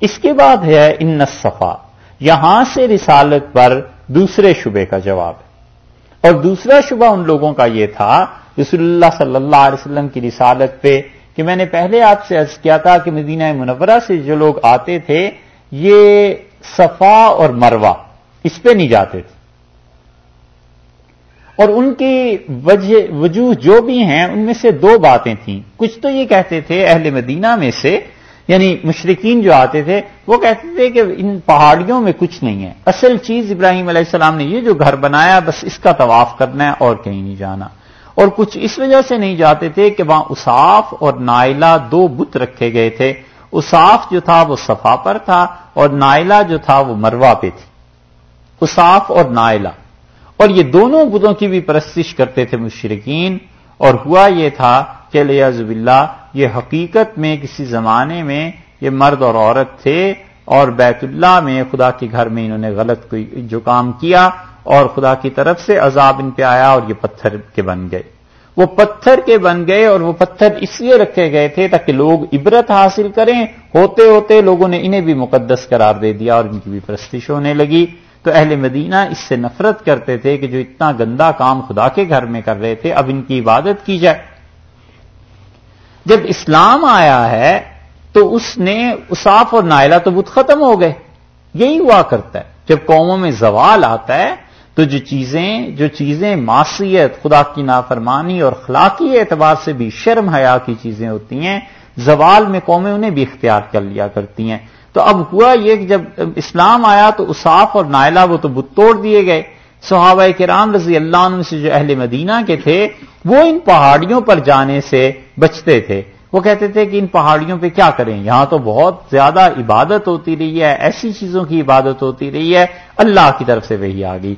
اس کے بعد ہے ان صفا یہاں سے رسالت پر دوسرے شبے کا جواب۔ ہے اور دوسرا شبہ ان لوگوں کا یہ تھا، رسول اللہ صلی اللہ علیہ وسلم کی رسالت پہ، کہ میں نے پہلے آپ سے عرض کیا تھا کہ مدینہ منورہ سے جو لوگ آتے تھے، یہ صفا اور مروا اس پہ نہیں جاتے تھے۔ اور ان کی وجہ، وجوہ جو بھی ہیں، ان میں سے دو باتیں تھیں۔ کچھ تو یہ کہتے تھے اہل مدینہ میں سے یعنی مشرقین جو آتے تھے، وہ کہتے تھے کہ ان پہاڑیوں میں کچھ نہیں ہے۔ اصل چیز ابراہیم علیہ السلام نے یہ جو گھر بنایا، بس اس کا طواف کرنا ہے اور کہیں نہیں جانا۔ اور کچھ اس وجہ سے نہیں جاتے تھے کہ وہاں اصاف اور نائلہ دو بت رکھے گئے تھے۔ اصاف جو تھا وہ صفا پر تھا اور نائلہ جو تھا وہ مروا پہ تھی۔ اصاف اور نائلہ۔ اور یہ دونوں بتوں کی بھی پرستش کرتے تھے مشرقین اور ہوا یہ تھا کہ زب اللہ یہ حقیقت میں کسی زمانے میں یہ مرد اور عورت تھے اور بیت اللہ میں خدا کے گھر میں انہوں نے غلط کوئی جو کام کیا اور خدا کی طرف سے عذاب ان پہ آیا اور یہ پتھر کے بن گئے۔ وہ پتھر کے بن گئے اور وہ پتھر اس لیے رکھے گئے تھے تاکہ لوگ عبرت حاصل کریں۔ ہوتے ہوتے لوگوں نے انہیں بھی مقدس قرار دے دیا اور ان کی بھی پرستش ہونے لگی۔ تو اہل مدینہ اس سے نفرت کرتے تھے کہ جو اتنا گندا کام خدا کے گھر میں کر رہے تھے، اب ان کی عبادت کی جائے۔ جب اسلام آیا ہے تو اس نے اصاف اور نائلہ تو بت ختم ہو گئے۔ یہی ہوا کرتا ہے۔ جب قوموں میں زوال آتا ہے تو جو چیزیں جو چیزیں معصیت، خدا کی نافرمانی اور خلاقی اعتبار سے بھی شرم، حیا کی چیزیں ہوتی ہیں، زوال میں قومیں انہیں بھی اختیار کر لیا کرتی ہیں۔ تو اب ہوا یہ کہ جب اسلام آیا تو اصاف اور نائلہ وہ تو بت توڑ دیے گئے۔ صحابہ کرام رضی اللہ عنہ سے جو اہل مدینہ کے تھے، وہ ان پہاڑیوں پر جانے سے بچتے تھے۔ وہ کہتے تھے کہ ان پہاڑیوں پہ کیا کریں؟ یہاں تو بہت زیادہ عبادت ہوتی رہی ہے، ایسی چیزوں کی عبادت ہوتی رہی ہے، اللہ کی طرف سے وہی آ گئی۔